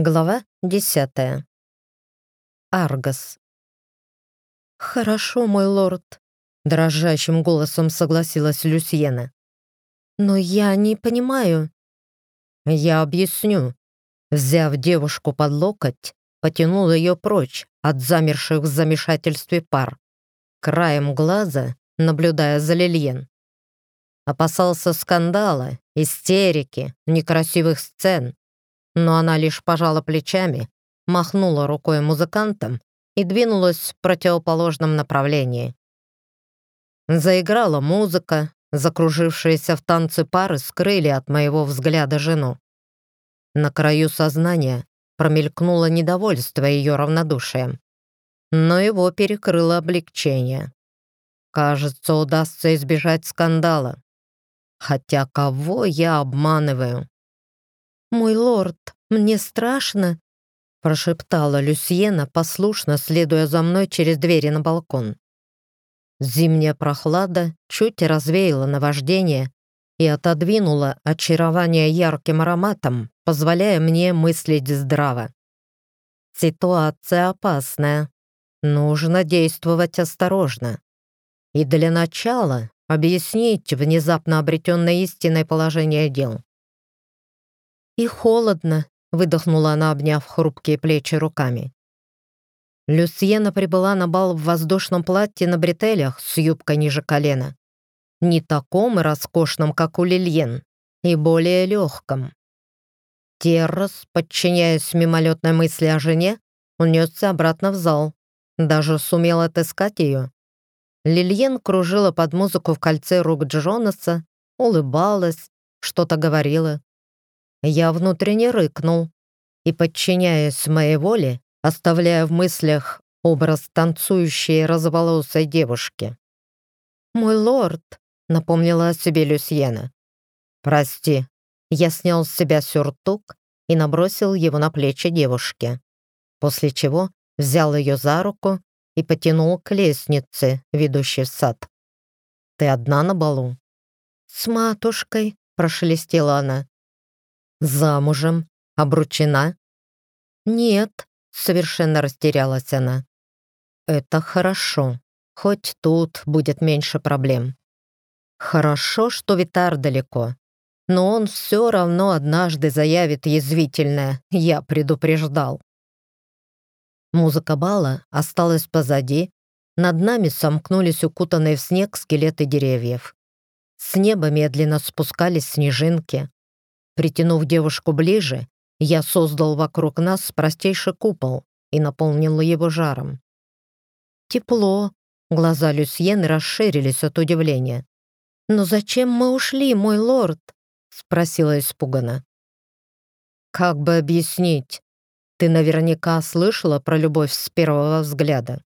Глава десятая. Аргос. «Хорошо, мой лорд», — дрожащим голосом согласилась Люсьена. «Но я не понимаю». «Я объясню». Взяв девушку под локоть, потянул ее прочь от замерших в замешательстве пар, краем глаза наблюдая за Лильен. Опасался скандала, истерики, некрасивых сцен, но она лишь пожала плечами, махнула рукой музыкантам и двинулась в противоположном направлении. Заиграла музыка, закружившиеся в танце пары скрыли от моего взгляда жену. На краю сознания промелькнуло недовольство ее равнодушием, но его перекрыло облегчение. Кажется, удастся избежать скандала. Хотя кого я обманываю? «Мой лорд, мне страшно», — прошептала Люсьена, послушно следуя за мной через двери на балкон. Зимняя прохлада чуть развеяла наваждение и отодвинула очарование ярким ароматом, позволяя мне мыслить здраво. Ситуация опасная. Нужно действовать осторожно. И для начала объяснить внезапно обретенное истинное положение дел. «И холодно», — выдохнула она, обняв хрупкие плечи руками. Люсьена прибыла на бал в воздушном платье на бретелях с юбкой ниже колена. Не таком роскошном, как у Лильен, и более легком. Террас, подчиняясь мимолетной мысли о жене, унесся обратно в зал. Даже сумел отыскать ее. Лильен кружила под музыку в кольце рук Джонаса, улыбалась, что-то говорила. Я внутренне рыкнул и, подчиняясь моей воле, оставляя в мыслях образ танцующей розоволосой девушки. «Мой лорд», — напомнила о себе Люсьена. «Прости». Я снял с себя сюртук и набросил его на плечи девушки, после чего взял ее за руку и потянул к лестнице, ведущей в сад. «Ты одна на балу?» «С матушкой», — прошелестела она. «Замужем? Обручена?» «Нет», — совершенно растерялась она. «Это хорошо. Хоть тут будет меньше проблем. Хорошо, что Витар далеко. Но он все равно однажды заявит язвительное «я предупреждал». Музыка бала осталась позади, над нами сомкнулись укутанные в снег скелеты деревьев. С неба медленно спускались снежинки. Притянув девушку ближе, я создал вокруг нас простейший купол и наполнил его жаром. Тепло. Глаза Люсьены расширились от удивления. «Но зачем мы ушли, мой лорд?» — спросила испуганно. «Как бы объяснить? Ты наверняка слышала про любовь с первого взгляда».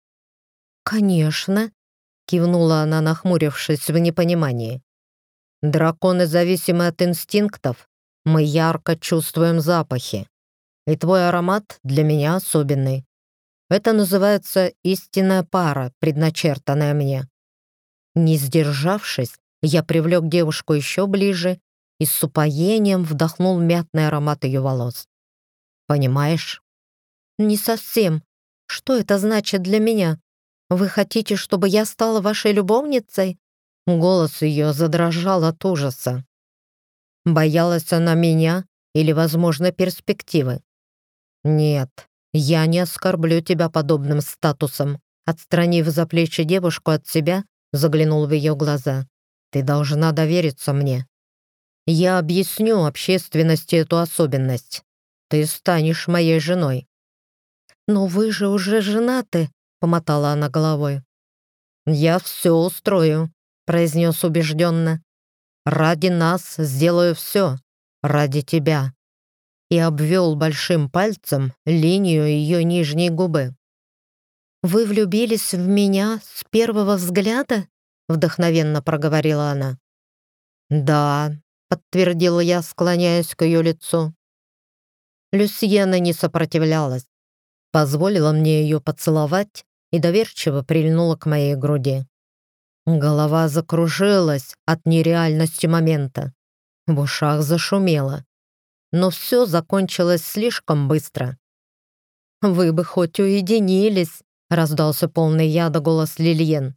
«Конечно», — кивнула она, нахмурившись в непонимании. «Драконы зависимы от инстинктов, мы ярко чувствуем запахи. И твой аромат для меня особенный. Это называется истинная пара, предначертанная мне. Не сдержавшись, я привлек девушку еще ближе и с упоением вдохнул мятный аромат ее волос. Понимаешь? Не совсем. Что это значит для меня? Вы хотите, чтобы я стала вашей любовницей? Голос ее задрожал от ужаса. Боялась она меня или, возможно, перспективы? Нет, я не оскорблю тебя подобным статусом. Отстранив за плечи девушку от себя, заглянул в ее глаза. Ты должна довериться мне. Я объясню общественности эту особенность. Ты станешь моей женой. Но вы же уже женаты, помотала она головой. Я все устрою, произнес убежденно. Ради нас сделаю все. Ради тебя». И обвел большим пальцем линию ее нижней губы. «Вы влюбились в меня с первого взгляда?» Вдохновенно проговорила она. «Да», — подтвердила я, склоняясь к ее лицу. Люсьена не сопротивлялась, позволила мне ее поцеловать и доверчиво прильнула к моей груди. Голова закружилась от нереальности момента. В ушах зашумело. но все закончилось слишком быстро. «Вы бы хоть уединились», — раздался полный яда голос Лильен.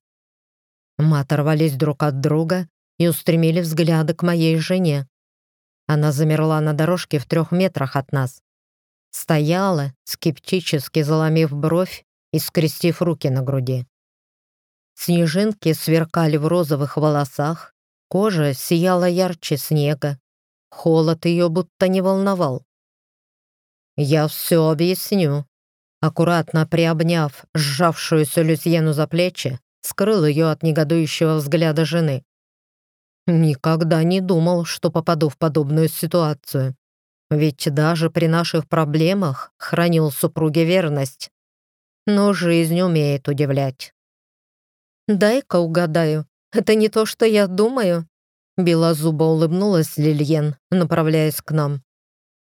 Мы оторвались друг от друга и устремили взгляды к моей жене. Она замерла на дорожке в трех метрах от нас. Стояла, скептически заломив бровь и скрестив руки на груди. Снежинки сверкали в розовых волосах, кожа сияла ярче снега, холод ее будто не волновал. «Я все объясню», аккуратно приобняв сжавшуюся Люсьену за плечи, скрыл ее от негодующего взгляда жены. Никогда не думал, что попаду в подобную ситуацию. Ведь даже при наших проблемах хранил супруге верность. Но жизнь умеет удивлять. «Дай-ка угадаю, это не то, что я думаю?» Белозубо улыбнулась Лильен, направляясь к нам.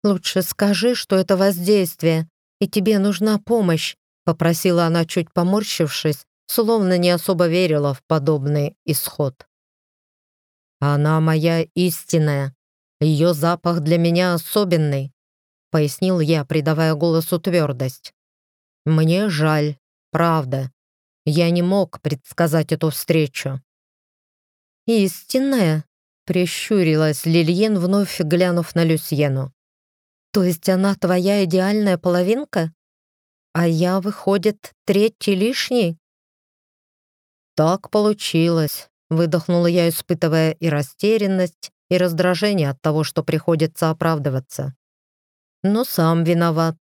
«Лучше скажи, что это воздействие, и тебе нужна помощь», попросила она, чуть поморщившись, словно не особо верила в подобный исход. «Она моя истинная. Ее запах для меня особенный», — пояснил я, придавая голосу твердость. «Мне жаль, правда. Я не мог предсказать эту встречу». «Истинная?» — прищурилась Лильен, вновь глянув на Люсьену. «То есть она твоя идеальная половинка? А я, выходит, третий лишний?» «Так получилось», — выдохнула я, испытывая и растерянность, и раздражение от того, что приходится оправдываться. «Но сам виноват.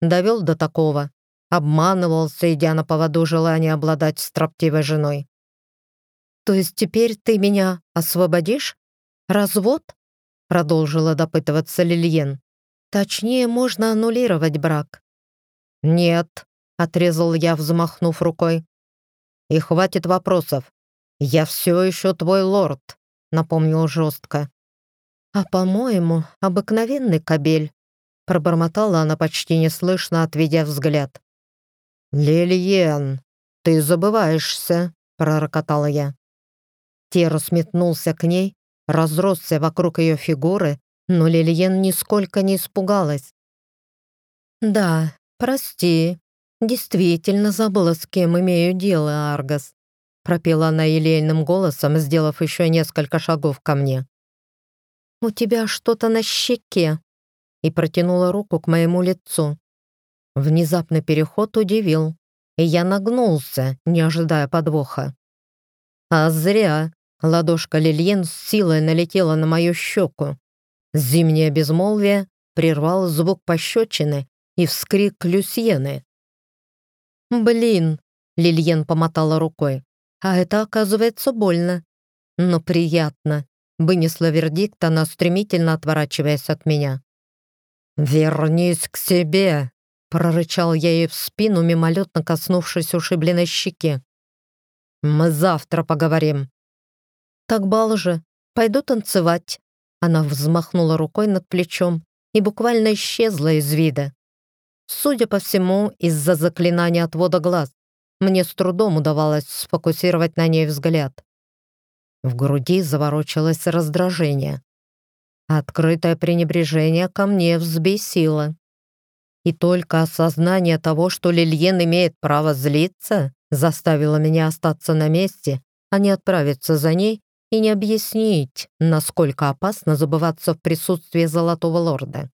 Довел до такого. Обманывался, идя на поводу желания обладать строптивой женой. «То есть теперь ты меня освободишь? Развод?» Продолжила допытываться Лильен. «Точнее, можно аннулировать брак». «Нет», — отрезал я, взмахнув рукой. И хватит вопросов. Я все еще твой лорд, напомнил жестко. А по-моему, обыкновенный кабель, пробормотала она почти неслышно, отведя взгляд. «Лильен, ты забываешься», — пророкотала я. Терос метнулся к ней, разросся вокруг ее фигуры, но Лильен нисколько не испугалась. «Да, прости», «Действительно забыла, с кем имею дело, Аргас», пропела она елейным голосом, сделав еще несколько шагов ко мне. «У тебя что-то на щеке», и протянула руку к моему лицу. Внезапный переход удивил, и я нагнулся, не ожидая подвоха. А зря ладошка Лильен с силой налетела на мою щеку. Зимнее безмолвие прервал звук пощечины и вскрик Люсьены. «Блин!» — Лильен помотала рукой. «А это, оказывается, больно. Но приятно», — вынесла вердикт она, стремительно отворачиваясь от меня. «Вернись к себе!» — прорычал я ей в спину, мимолетно коснувшись ушибленной щеки. «Мы завтра поговорим». «Так бал же, пойду танцевать». Она взмахнула рукой над плечом и буквально исчезла из вида. Судя по всему, из-за заклинания отвода глаз, мне с трудом удавалось сфокусировать на ней взгляд. В груди заворочилось раздражение. Открытое пренебрежение ко мне взбесило. И только осознание того, что Лильен имеет право злиться, заставило меня остаться на месте, а не отправиться за ней и не объяснить, насколько опасно забываться в присутствии Золотого Лорда.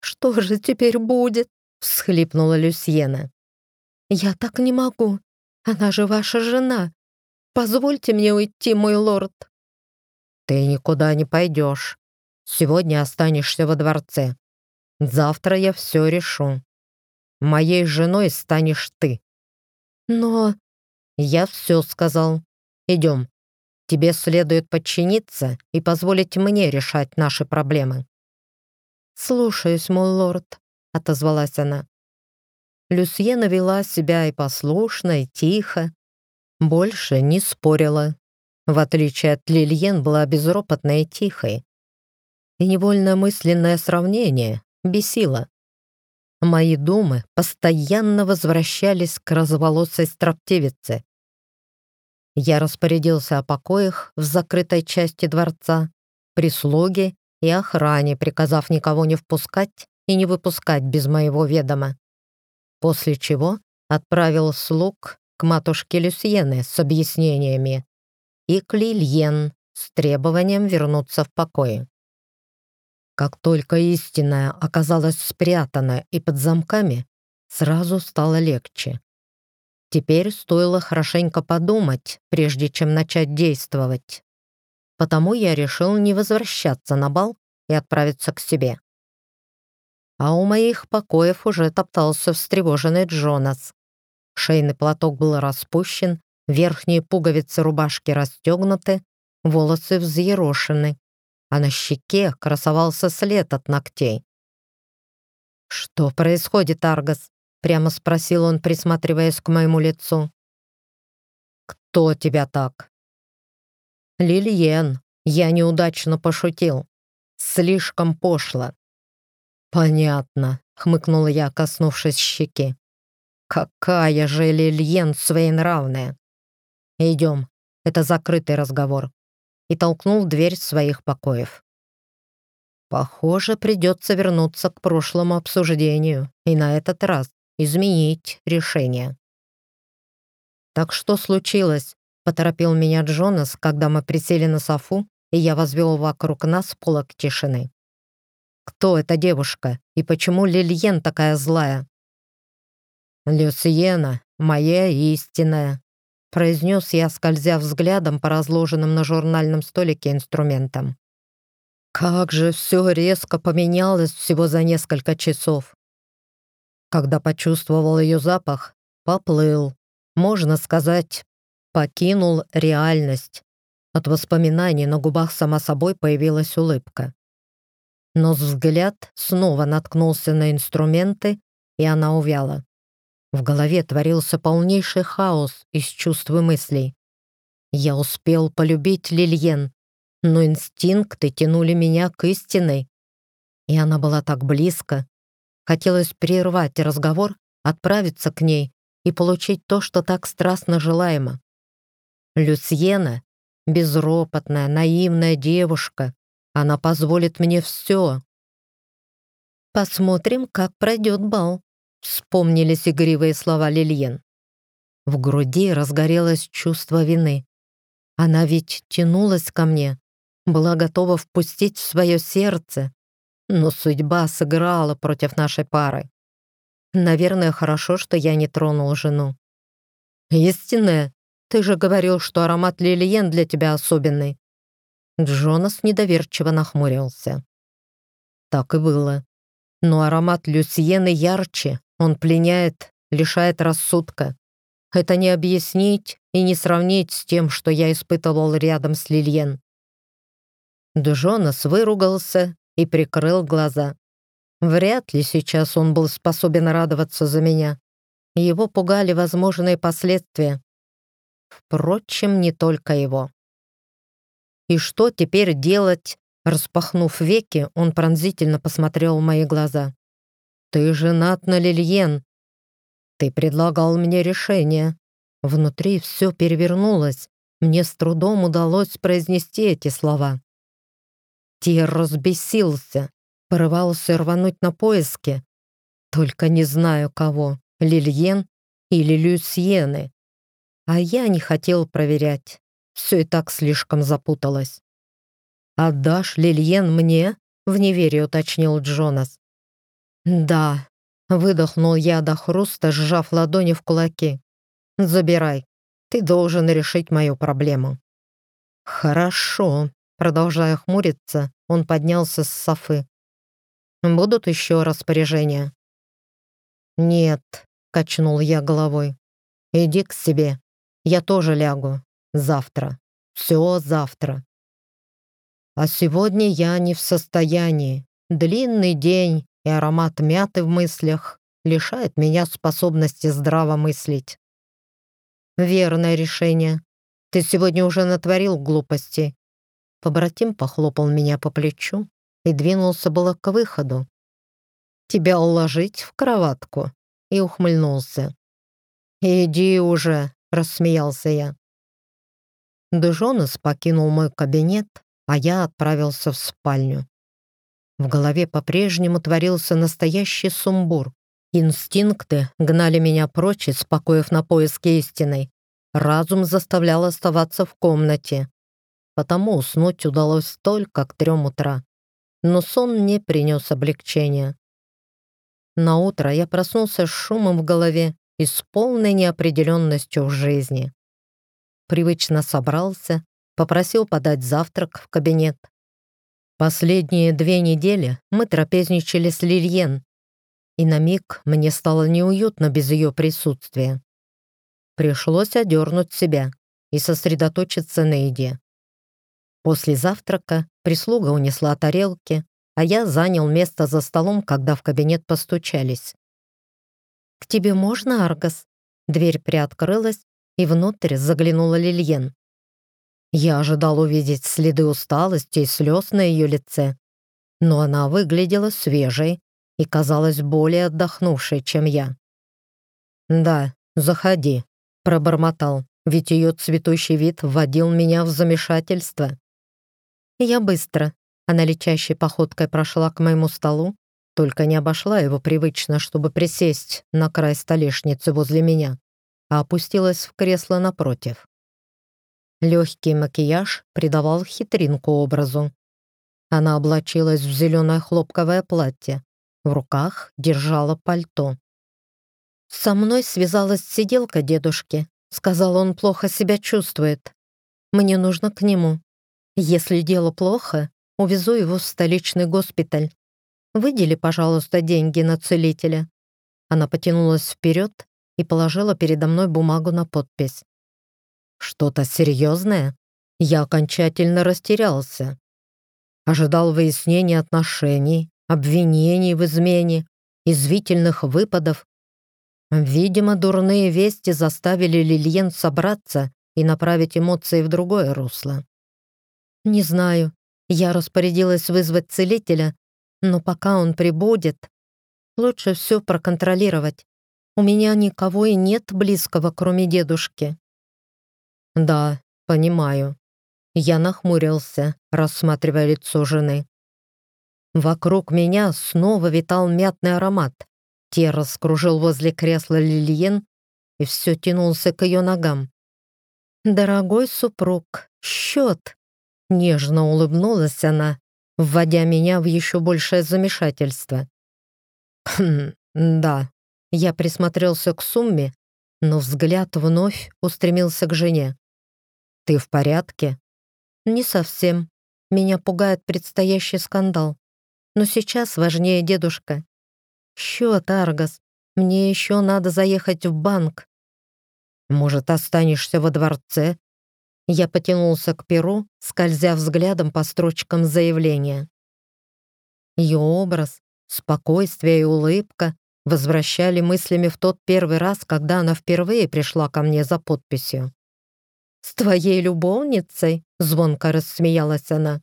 «Что же теперь будет?» — всхлипнула Люсьена. «Я так не могу. Она же ваша жена. Позвольте мне уйти, мой лорд». «Ты никуда не пойдешь. Сегодня останешься во дворце. Завтра я все решу. Моей женой станешь ты». «Но...» «Я все сказал. Идем. Тебе следует подчиниться и позволить мне решать наши проблемы». «Слушаюсь, мой лорд», — отозвалась она. Люсьена вела себя и послушно, и тихо. Больше не спорила. В отличие от Лильен, была безропотной и тихой. И невольно мысленное сравнение бесило. Мои думы постоянно возвращались к разволосой строптивице. Я распорядился о покоях в закрытой части дворца, прислуге и охране, приказав никого не впускать и не выпускать без моего ведома. После чего отправил слуг к матушке Люсьены с объяснениями и к Лильен с требованием вернуться в покое. Как только истинная оказалась спрятана и под замками, сразу стало легче. Теперь стоило хорошенько подумать, прежде чем начать действовать. Потому я решил не возвращаться на бал и отправиться к себе. А у моих покоев уже топтался встревоженный Джонас. Шейный платок был распущен, верхние пуговицы рубашки расстегнуты, волосы взъерошены, а на щеке красовался след от ногтей. «Что происходит, Аргас?» Прямо спросил он, присматриваясь к моему лицу. «Кто тебя так?» «Лильен, я неудачно пошутил. Слишком пошло». «Понятно», — хмыкнула я, коснувшись щеки. «Какая же Лильен своенравная!» «Идем, это закрытый разговор», и толкнул дверь своих покоев. Похоже, придется вернуться к прошлому обсуждению, и на этот раз изменить решение. «Так что случилось?» — поторопил меня Джонас, когда мы присели на софу, и я возвел вокруг нас полок тишины. «Кто эта девушка и почему Лильен такая злая?» «Люсьена, моя истинная», — произнес я, скользя взглядом по разложенным на журнальном столике инструментам. Как же все резко поменялось всего за несколько часов. Когда почувствовал ее запах, поплыл. Можно сказать, покинул реальность. От воспоминаний на губах сама собой появилась улыбка. Но взгляд снова наткнулся на инструменты, и она увяла. В голове творился полнейший хаос из чувств и мыслей. Я успел полюбить Лильен, но инстинкты тянули меня к истинной. И она была так близко, Хотелось прервать разговор, отправиться к ней и получить то, что так страстно желаемо. Люсьена — безропотная, наивная девушка. Она позволит мне все. «Посмотрим, как пройдет бал», — вспомнились игривые слова Лильен. В груди разгорелось чувство вины. Она ведь тянулась ко мне, была готова впустить в свое сердце, но судьба сыграла против нашей пары. Наверное, хорошо, что я не тронул жену. Истинная, ты же говорил, что аромат лилиен для тебя особенный. Джонас недоверчиво нахмурился. Так и было. Но аромат люсьены ярче, он пленяет, лишает рассудка. Это не объяснить и не сравнить с тем, что я испытывал рядом с Лильен. Джонас выругался и прикрыл глаза. Вряд ли сейчас он был способен радоваться за меня. Его пугали возможные последствия. Впрочем, не только его. «И что теперь делать?» Распахнув веки, он пронзительно посмотрел в мои глаза. «Ты женат на Лильен. Ты предлагал мне решение». Внутри все перевернулось. Мне с трудом удалось произнести эти слова. Тир разбесился, порывался рвануть на поиски. Только не знаю кого, Лильен или Люсьены. А я не хотел проверять. Все и так слишком запуталось. «Отдашь Лильен мне?» — в неверие уточнил Джонас. «Да», — выдохнул я до хруста, сжав ладони в кулаки. «Забирай. Ты должен решить мою проблему». «Хорошо», Продолжая хмуриться, он поднялся с софы. «Будут еще распоряжения?» «Нет», — качнул я головой. «Иди к себе. Я тоже лягу. Завтра. Все завтра». А сегодня я не в состоянии. Длинный день и аромат мяты в мыслях лишает меня способности здраво мыслить. Верное решение. Ты сегодня уже натворил глупости Побратим похлопал меня по плечу и двинулся было к выходу. «Тебя уложить в кроватку?» и ухмыльнулся. «Иди уже!» — рассмеялся я. Дежонес покинул мой кабинет, а я отправился в спальню. В голове по-прежнему творился настоящий сумбур. Инстинкты гнали меня прочь, спокоив на поиски истины. Разум заставлял оставаться в комнате. Потому уснуть удалось только к трем утра. Но сон не принес облегчения. На утро я проснулся с шумом в голове и с полной неопределенностью в жизни. Привычно собрался, попросил подать завтрак в кабинет. Последние две недели мы трапезничали с Лильен, и на миг мне стало неуютно без ее присутствия. Пришлось одернуть себя и сосредоточиться на еде. После завтрака прислуга унесла тарелки, а я занял место за столом, когда в кабинет постучались. «К тебе можно, Аргас?» Дверь приоткрылась, и внутрь заглянула Лильен. Я ожидал увидеть следы усталости и слез на ее лице, но она выглядела свежей и казалась более отдохнувшей, чем я. «Да, заходи», — пробормотал, ведь ее цветущий вид вводил меня в замешательство. Я быстро. Она летящей походкой прошла к моему столу, только не обошла его привычно, чтобы присесть на край столешницы возле меня, а опустилась в кресло напротив. Легкий макияж придавал хитринку образу. Она облачилась в зеленое хлопковое платье, в руках держала пальто. «Со мной связалась сиделка дедушки», сказал он плохо себя чувствует. «Мне нужно к нему. Если дело плохо, увезу его в столичный госпиталь. Выдели, пожалуйста, деньги на целителя». Она потянулась вперед и положила передо мной бумагу на подпись. «Что-то серьезное?» Я окончательно растерялся. Ожидал выяснения отношений, обвинений в измене, извительных выпадов. Видимо, дурные вести заставили Лильен собраться и направить эмоции в другое русло. Не знаю, я распорядилась вызвать целителя, но пока он прибудет, лучше все проконтролировать. У меня никого и нет близкого, кроме дедушки. Да, понимаю. Я нахмурился, рассматривая лицо жены. Вокруг меня снова витал мятный аромат. Те раскружил возле кресла Лильен и все тянулся к ее ногам. «Дорогой супруг, счет!» Нежно улыбнулась она, вводя меня в еще большее замешательство. «Хм, да». Я присмотрелся к сумме, но взгляд вновь устремился к жене. «Ты в порядке?» «Не совсем. Меня пугает предстоящий скандал. Но сейчас важнее дедушка. Счет, Аргас. Мне еще надо заехать в банк. Может, останешься во дворце? Я потянулся к перу, скользя взглядом по строчкам заявления. Ее образ, спокойствие и улыбка возвращали мыслями в тот первый раз, когда она впервые пришла ко мне за подписью. «С твоей любовницей?» — звонко рассмеялась она.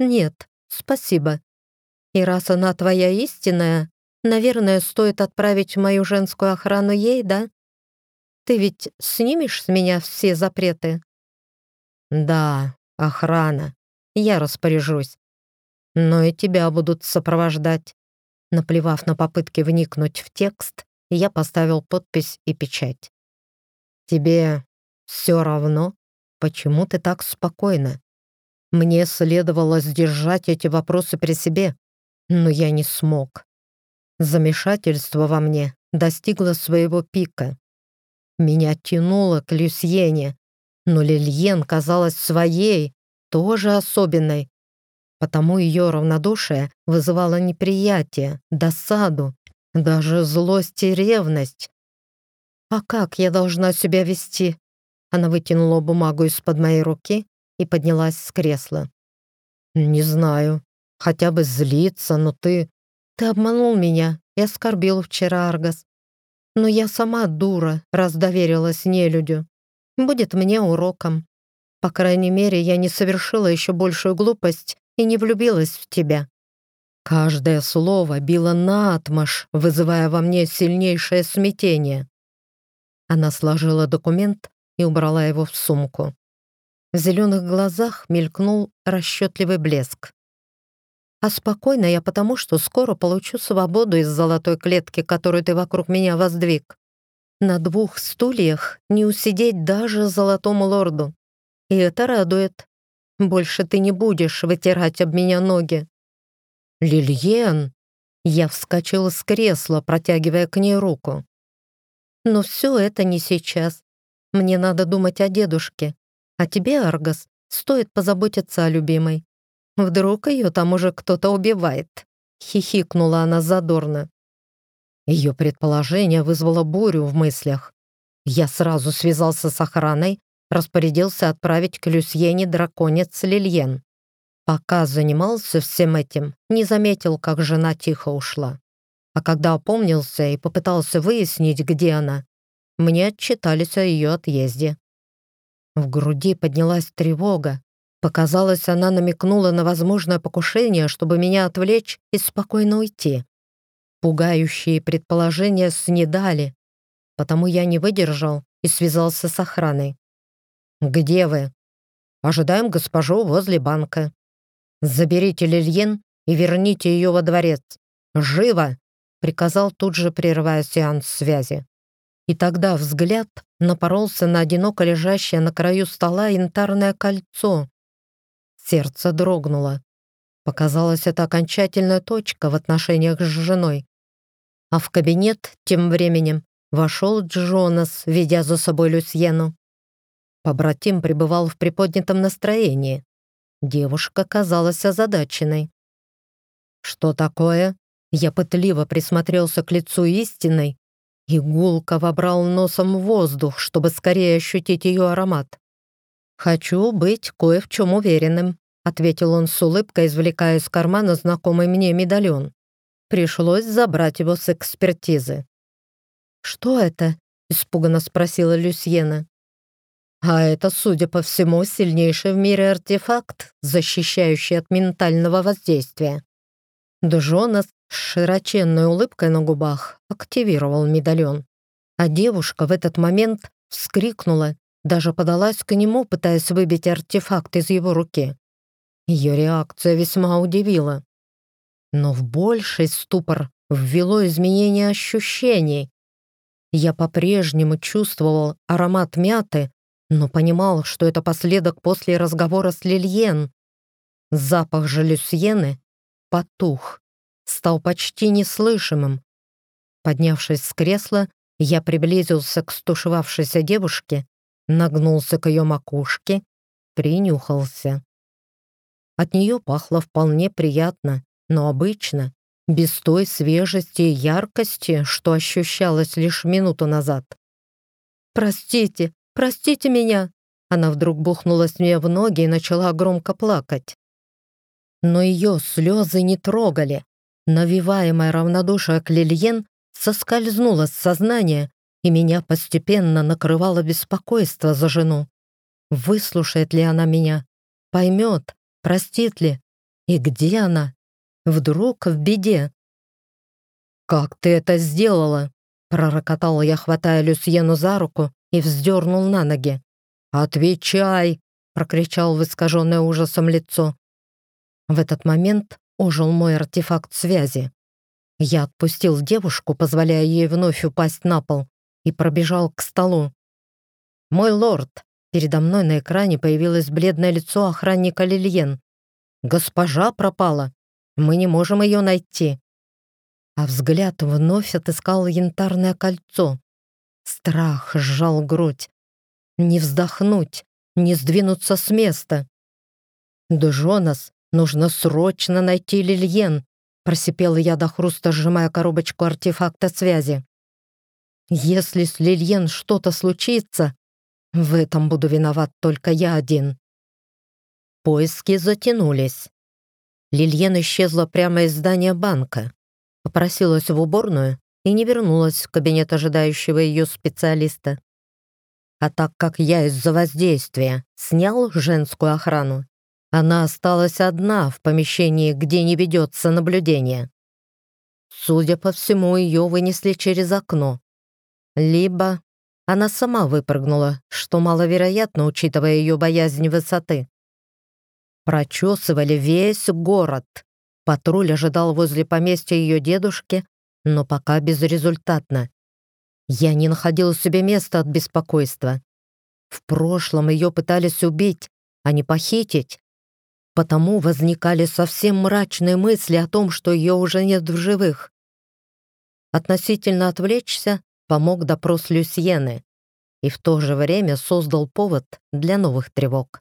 «Нет, спасибо. И раз она твоя истинная, наверное, стоит отправить мою женскую охрану ей, да? Ты ведь снимешь с меня все запреты?» «Да, охрана. Я распоряжусь. Но и тебя будут сопровождать». Наплевав на попытки вникнуть в текст, я поставил подпись и печать. «Тебе все равно? Почему ты так спокойна? Мне следовало сдержать эти вопросы при себе, но я не смог. Замешательство во мне достигло своего пика. Меня тянуло к Люсьене, но Лильен казалась своей, тоже особенной. Потому ее равнодушие вызывало неприятие, досаду, даже злость и ревность. «А как я должна себя вести?» Она вытянула бумагу из-под моей руки и поднялась с кресла. «Не знаю хотя бы злиться, но ты... Ты обманул меня и оскорбил вчера, Аргас. Но я сама дура, раз доверилась нелюдю. Будет мне уроком. По крайней мере, я не совершила еще большую глупость и не влюбилась в тебя. Каждое слово било наотмашь, вызывая во мне сильнейшее смятение. Она сложила документ и убрала его в сумку. В зеленых глазах мелькнул расчетливый блеск. А спокойно я потому, что скоро получу свободу из золотой клетки, которую ты вокруг меня воздвиг. На двух стульях не усидеть даже золотому лорду. И это радует. Больше ты не будешь вытирать об меня ноги. Лильен! Я вскочила с кресла, протягивая к ней руку. Но все это не сейчас. Мне надо думать о дедушке. А тебе, Аргас, стоит позаботиться о любимой. Вдруг ее там уже кто-то убивает. Хихикнула она задорно. Ее предположение вызвало бурю в мыслях. Я сразу связался с охраной, распорядился отправить к Люсьене драконец Лильен. Пока занимался всем этим, не заметил, как жена тихо ушла. А когда опомнился и попытался выяснить, где она, мне отчитались о ее отъезде. В груди поднялась тревога. Показалось, она намекнула на возможное покушение, чтобы меня отвлечь и спокойно уйти. Пугающие предположения снедали, потому я не выдержал и связался с охраной. «Где вы?» «Ожидаем госпожу возле банка». «Заберите Лильен и верните ее во дворец. Живо!» приказал тут же, прерывая сеанс связи. И тогда взгляд напоролся на одиноко лежащее на краю стола янтарное кольцо. Сердце дрогнуло. Показалось, это окончательная точка в отношениях с женой. А в кабинет тем временем вошел Джонас, ведя за собой Люсьену. Побратим пребывал в приподнятом настроении. Девушка казалась озадаченной. «Что такое?» Я пытливо присмотрелся к лицу истинной и гулко вобрал носом воздух, чтобы скорее ощутить ее аромат. «Хочу быть кое в чем уверенным», — ответил он с улыбкой, извлекая из кармана знакомый мне медальон. Пришлось забрать его с экспертизы. «Что это?» — испуганно спросила Люсьена. «А это, судя по всему, сильнейший в мире артефакт, защищающий от ментального воздействия». Джонас с широченной улыбкой на губах активировал медальон. А девушка в этот момент вскрикнула, даже подалась к нему, пытаясь выбить артефакт из его руки. Ее реакция весьма удивила. Но в больший ступор ввело изменение ощущений. Я по-прежнему чувствовал аромат мяты, но понимал, что это последок после разговора с Лильен. Запах же Люсьены потух стал почти неслышимым. Поднявшись с кресла, я приблизился к стушевавшейся девушке, нагнулся к ее макушке, принюхался. От нее пахло вполне приятно, но обычно, без той свежести и яркости, что ощущалось лишь минуту назад. «Простите, простите меня!» Она вдруг бухнулась мне в ноги и начала громко плакать. Но ее слезы не трогали. Навиваемое равнодушие к Лильен соскользнуло с сознания, и меня постепенно накрывало беспокойство за жену. Выслушает ли она меня? Поймет? Простит ли? И где она? Вдруг в беде? «Как ты это сделала?» Пророкотал я, хватая Люсьену за руку и вздернул на ноги. «Отвечай!» — прокричал в искаженное ужасом лицо. В этот момент ожил мой артефакт связи. Я отпустил девушку, позволяя ей вновь упасть на пол, и пробежал к столу. «Мой лорд!» Передо мной на экране появилось бледное лицо охранника Лильен. «Госпожа пропала! Мы не можем ее найти!» А взгляд вновь отыскал янтарное кольцо. Страх сжал грудь. Не вздохнуть, не сдвинуться с места. Джонас Нужно срочно найти Лильен, просипела я до хруста, сжимая коробочку артефакта связи. Если с Лильен что-то случится, в этом буду виноват только я один. Поиски затянулись. Лильен исчезла прямо из здания банка, попросилась в уборную и не вернулась в кабинет ожидающего ее специалиста. А так как я из-за воздействия снял женскую охрану, она осталась одна в помещении, где не ведется наблюдение. Судя по всему, ее вынесли через окно. Либо она сама выпрыгнула, что маловероятно, учитывая ее боязнь высоты. Прочесывали весь город, Патруль ожидал возле поместья ее дедушки, но пока безрезультатно. Я не находила себе места от беспокойства. В прошлом ее пытались убить, а не похитить. Потому возникали совсем мрачные мысли о том, что ее уже нет в живых. Относительно отвлечься помог допрос Люсьены и в то же время создал повод для новых тревог.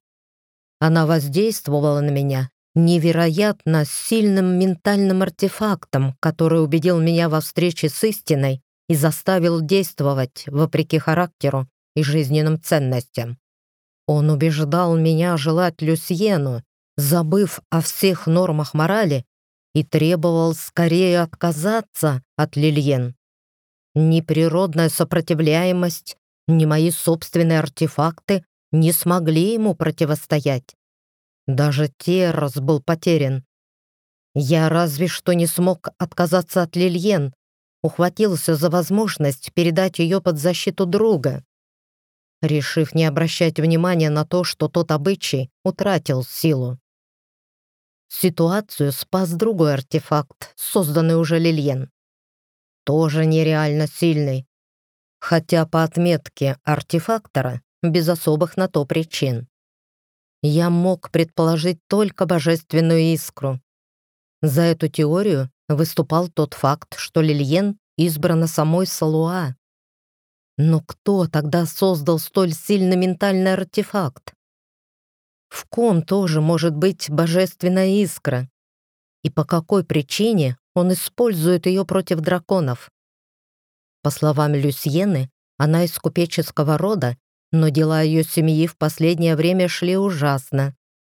Она воздействовала на меня невероятно сильным ментальным артефактом, который убедил меня во встрече с истиной и заставил действовать вопреки характеру и жизненным ценностям. Он убеждал меня желать Люсьену, забыв о всех нормах морали, и требовал скорее отказаться от Лильен. Ни природная сопротивляемость, ни мои собственные артефакты не смогли ему противостоять. Даже Террас был потерян. Я разве что не смог отказаться от Лильен, ухватился за возможность передать ее под защиту друга, решив не обращать внимания на то, что тот обычай утратил силу. Ситуацию спас другой артефакт, созданный уже Лильен. Тоже нереально сильный, хотя по отметке артефактора без особых на то причин. Я мог предположить только божественную искру. За эту теорию выступал тот факт, что Лильен избрана самой Салуа. Но кто тогда создал столь сильный ментальный артефакт? В ком тоже может быть божественная искра? И по какой причине он использует ее против драконов? По словам Люсьены, она из купеческого рода, но дела ее семьи в последнее время шли ужасно.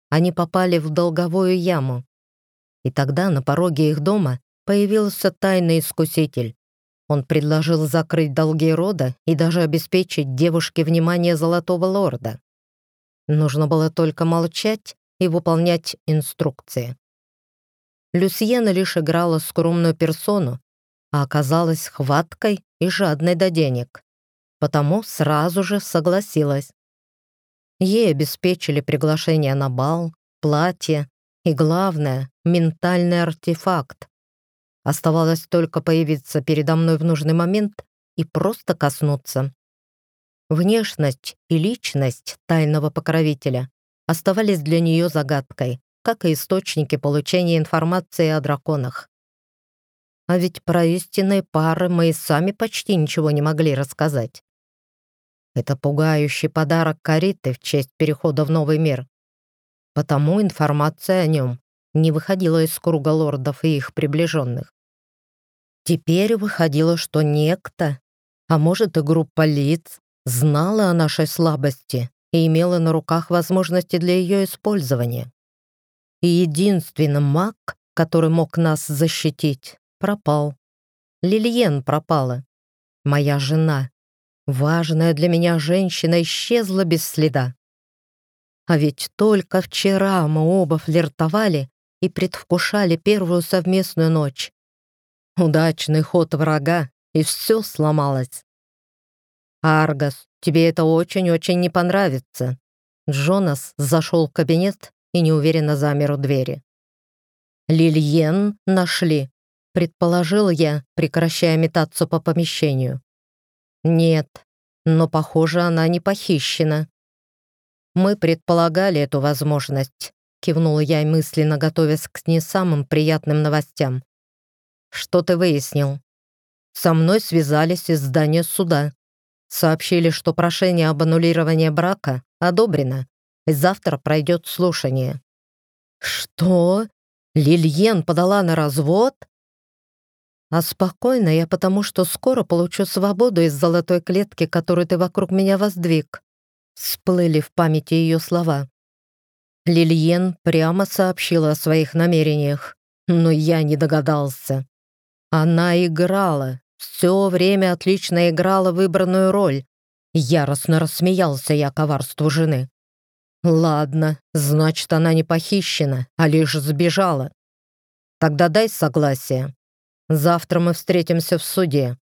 Они попали в долговую яму. И тогда на пороге их дома появился тайный искуситель. Он предложил закрыть долги рода и даже обеспечить девушке внимание Золотого Лорда. Нужно было только молчать и выполнять инструкции. Люсьена лишь играла скромную персону, а оказалась хваткой и жадной до денег. Потому сразу же согласилась. Ей обеспечили приглашение на бал, платье и, главное, ментальный артефакт. Оставалось только появиться передо мной в нужный момент и просто коснуться. Внешность и личность тайного покровителя оставались для нее загадкой, как и источники получения информации о драконах. А ведь про истинные пары мы и сами почти ничего не могли рассказать. Это пугающий подарок Кариты в честь перехода в новый мир. Потому информация о нем не выходила из круга лордов и их приближенных. Теперь выходило, что некто, а может и группа лиц, знала о нашей слабости и имела на руках возможности для ее использования. И единственный маг, который мог нас защитить, пропал. Лильен пропала. Моя жена, важная для меня женщина, исчезла без следа. А ведь только вчера мы оба флиртовали и предвкушали первую совместную ночь. Удачный ход врага, и все сломалось. «Аргас, тебе это очень-очень не понравится». Джонас зашел в кабинет и неуверенно замер у двери. «Лильен нашли», — предположил я, прекращая метаться по помещению. «Нет, но, похоже, она не похищена». «Мы предполагали эту возможность», — кивнула я мысленно готовясь к не самым приятным новостям. «Что ты выяснил?» «Со мной связались из здания суда. Сообщили, что прошение об аннулировании брака одобрено, и завтра пройдет слушание. «Что? Лильен подала на развод?» «А спокойно я потому, что скоро получу свободу из золотой клетки, которую ты вокруг меня воздвиг». Всплыли в памяти ее слова. Лильен прямо сообщила о своих намерениях, но я не догадался. Она играла, все время отлично играла выбранную роль. Яростно рассмеялся я коварству жены. Ладно, значит, она не похищена, а лишь сбежала. Тогда дай согласие. Завтра мы встретимся в суде,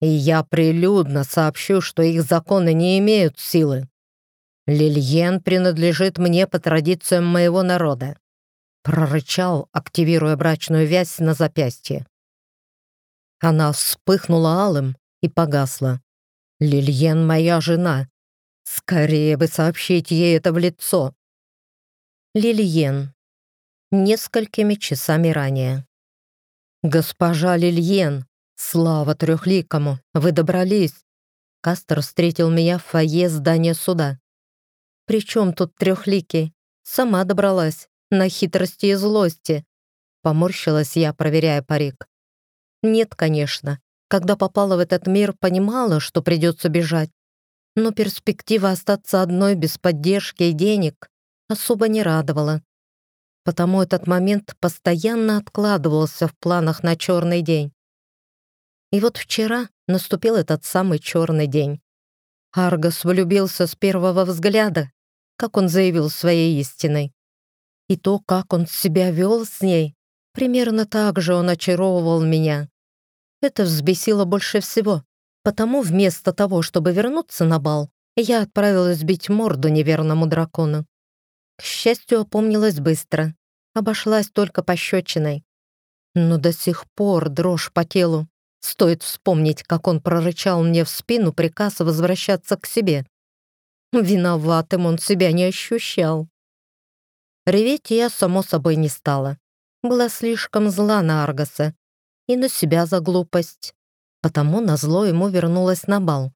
и я прилюдно сообщу, что их законы не имеют силы. Лильен принадлежит мне по традициям моего народа. прорычал, активируя брачную вязь на запястье. Она вспыхнула алым и погасла. «Лильен моя жена. Скорее бы сообщить ей это в лицо». Лильен. Несколькими часами ранее. «Госпожа Лильен, слава трехликому, вы добрались!» Кастер встретил меня в фойе здания суда. «При чем тут трехликий? Сама добралась, на хитрости и злости». Поморщилась я, проверяя парик. «Нет, конечно. Когда попала в этот мир, понимала, что придется бежать. Но перспектива остаться одной без поддержки и денег особо не радовала потому этот момент постоянно откладывался в планах на черный день. И вот вчера наступил этот самый черный день. Аргос влюбился с первого взгляда, как он заявил своей истиной. И то, как он себя вел с ней, примерно так же он очаровывал меня. Это взбесило больше всего, потому вместо того, чтобы вернуться на бал, я отправилась бить морду неверному дракону. К счастью, опомнилась быстро обошлась только пощечиной. Но до сих пор дрожь по телу. Стоит вспомнить, как он прорычал мне в спину приказ возвращаться к себе. Виноватым он себя не ощущал. Реветь я, само собой, не стала. Была слишком зла на Аргаса и на себя за глупость. Потому на зло ему вернулась на бал.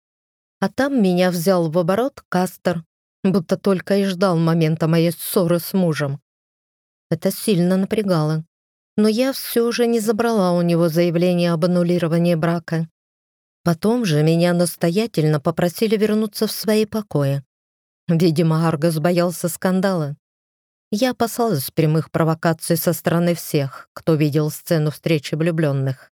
А там меня взял в оборот Кастер, будто только и ждал момента моей ссоры с мужем. Это сильно напрягало. Но я все же не забрала у него заявление об аннулировании брака. Потом же меня настоятельно попросили вернуться в свои покои. Видимо, Аргос боялся скандала. Я опасалась прямых провокаций со стороны всех, кто видел сцену встречи влюбленных.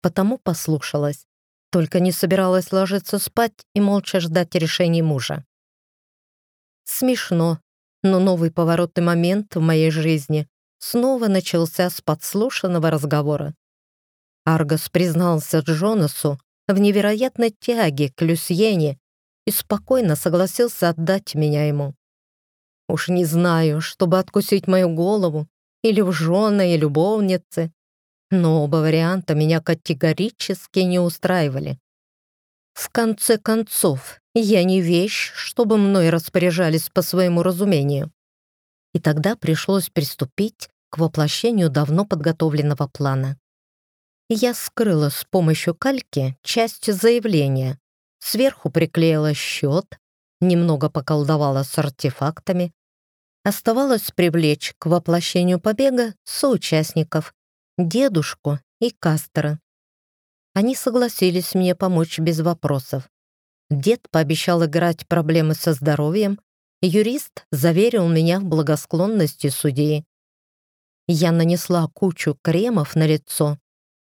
Потому послушалась, только не собиралась ложиться спать и молча ждать решений мужа. Смешно, но новый поворотный момент в моей жизни снова начался с подслушанного разговора. Аргос признался Джонасу в невероятной тяге к Люсьене и спокойно согласился отдать меня ему. Уж не знаю, чтобы откусить мою голову или в жены и любовницы, но оба варианта меня категорически не устраивали. В конце концов, я не вещь, чтобы мной распоряжались по своему разумению. И тогда пришлось приступить к воплощению давно подготовленного плана. Я скрыла с помощью кальки часть заявления, сверху приклеила счет, немного поколдовала с артефактами. Оставалось привлечь к воплощению побега соучастников, дедушку и Кастера. Они согласились мне помочь без вопросов. Дед пообещал играть проблемы со здоровьем, юрист заверил меня в благосклонности судьи. Я нанесла кучу кремов на лицо,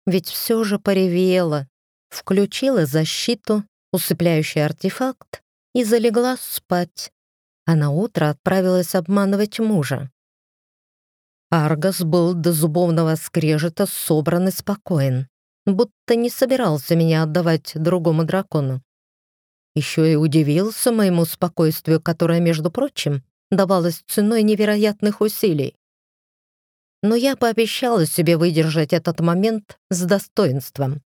ведь все же поревела, включила защиту, усыпляющий артефакт и залегла спать, а на утро отправилась обманывать мужа. Аргос был до зубовного скрежета собран и спокоен, будто не собирался меня отдавать другому дракону. Еще и удивился моему спокойствию, которое, между прочим, давалось ценой невероятных усилий. Но я пообещала себе выдержать этот момент с достоинством.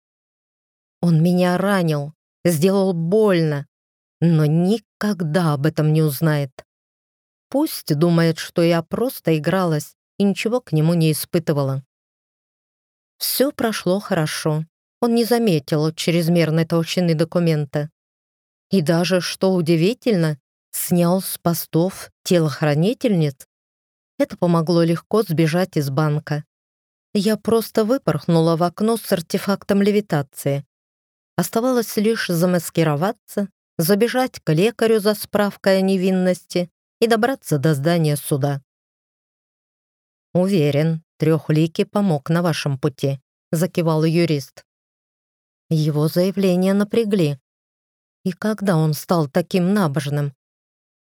Он меня ранил, сделал больно, но никогда об этом не узнает. Пусть думает, что я просто игралась и ничего к нему не испытывала. Все прошло хорошо. Он не заметил чрезмерной толщины документа. И даже, что удивительно, снял с постов телохранительниц. Это помогло легко сбежать из банка. Я просто выпорхнула в окно с артефактом левитации. Оставалось лишь замаскироваться, забежать к лекарю за справкой о невинности и добраться до здания суда. «Уверен, трехликий помог на вашем пути», — закивал юрист. Его заявление напрягли. И когда он стал таким набожным?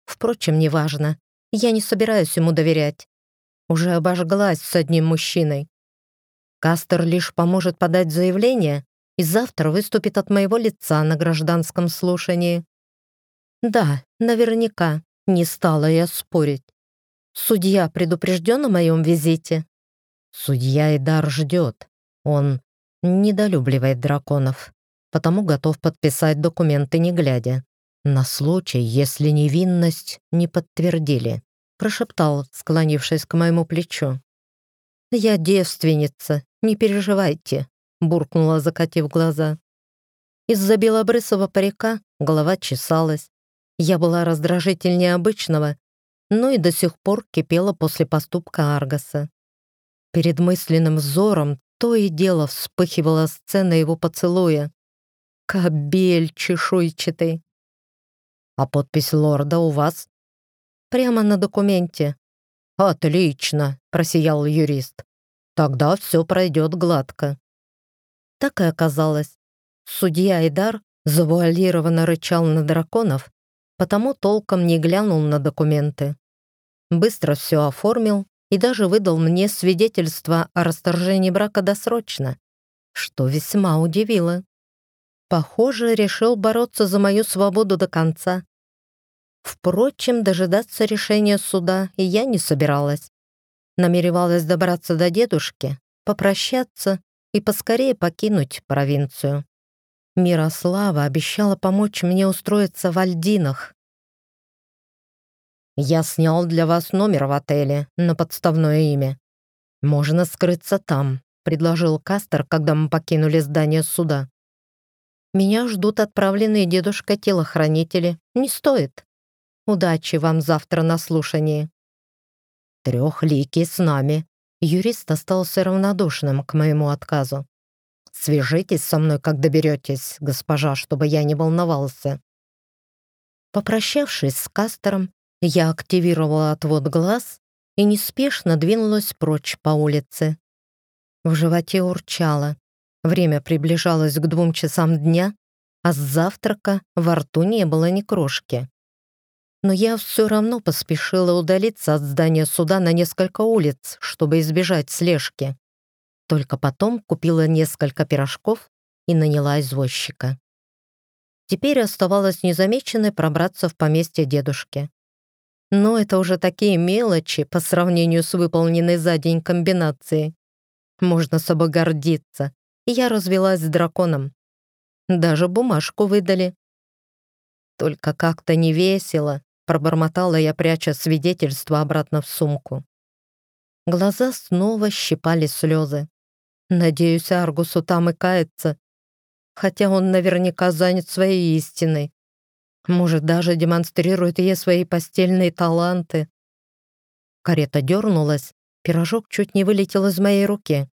Впрочем, неважно. Я не собираюсь ему доверять. Уже обожглась с одним мужчиной. Кастер лишь поможет подать заявление и завтра выступит от моего лица на гражданском слушании. Да, наверняка, не стала я спорить. Судья предупрежден о моем визите?» Судья Идар ждет. Он недолюбливает драконов, потому готов подписать документы не глядя. На случай, если невинность не подтвердили, прошептал, склонившись к моему плечу. «Я девственница, не переживайте», буркнула, закатив глаза. Из-за белобрысого парика голова чесалась. Я была раздражительнее обычного, но и до сих пор кипела после поступка Аргаса. Перед мысленным взором то и дело вспыхивала сцена его поцелуя. Кобель чешуйчатый. «А подпись лорда у вас?» «Прямо на документе». «Отлично», — просиял юрист. «Тогда все пройдет гладко». Так и оказалось. Судья Айдар завуалированно рычал на драконов, потому толком не глянул на документы. Быстро все оформил и даже выдал мне свидетельство о расторжении брака досрочно, что весьма удивило. Похоже, решил бороться за мою свободу до конца. Впрочем, дожидаться решения суда я не собиралась. Намеревалась добраться до дедушки, попрощаться и поскорее покинуть провинцию. Мирослава обещала помочь мне устроиться в Альдинах. «Я снял для вас номер в отеле на подставное имя. Можно скрыться там», — предложил Кастер, когда мы покинули здание суда. «Меня ждут отправленные дедушка-телохранители. Не стоит. Удачи вам завтра на слушании». «Трехликий с нами». Юрист остался равнодушным к моему отказу. Свяжитесь со мной, как доберетесь, госпожа, чтобы я не волновался». Попрощавшись с Кастером, я активировала отвод глаз и неспешно двинулась прочь по улице. В животе урчало. Время приближалось к двум часам дня, а с завтрака во рту не было ни крошки. Но я все равно поспешила удалиться от здания суда на несколько улиц, чтобы избежать слежки. Только потом купила несколько пирожков и наняла извозчика. Теперь оставалось незамеченной пробраться в поместье дедушки. Но это уже такие мелочи по сравнению с выполненной за день комбинацией. Можно собой гордиться. Я развелась с драконом. Даже бумажку выдали. Только как-то не весело, пробормотала я, пряча свидетельство обратно в сумку. Глаза снова щипали слезы. Надеюсь, Аргусу там и кается, хотя он наверняка занят своей истиной. Может, даже демонстрирует ей свои постельные таланты. Карета дернулась, пирожок чуть не вылетел из моей руки.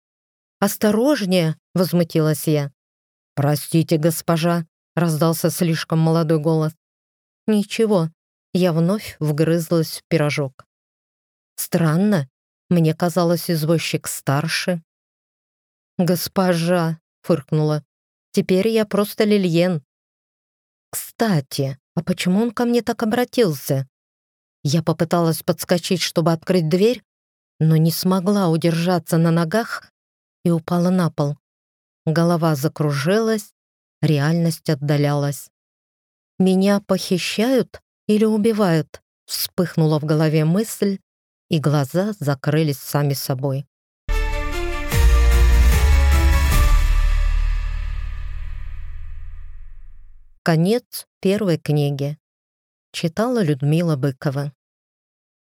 «Осторожнее!» — возмутилась я. «Простите, госпожа!» — раздался слишком молодой голос. «Ничего, я вновь вгрызлась в пирожок. Странно, мне казалось, извозчик старше. «Госпожа!» — фыркнула. «Теперь я просто Лильен». «Кстати, а почему он ко мне так обратился?» Я попыталась подскочить, чтобы открыть дверь, но не смогла удержаться на ногах и упала на пол. Голова закружилась, реальность отдалялась. «Меня похищают или убивают?» Вспыхнула в голове мысль, и глаза закрылись сами собой. Конец первой книги. Читала Людмила Быкова.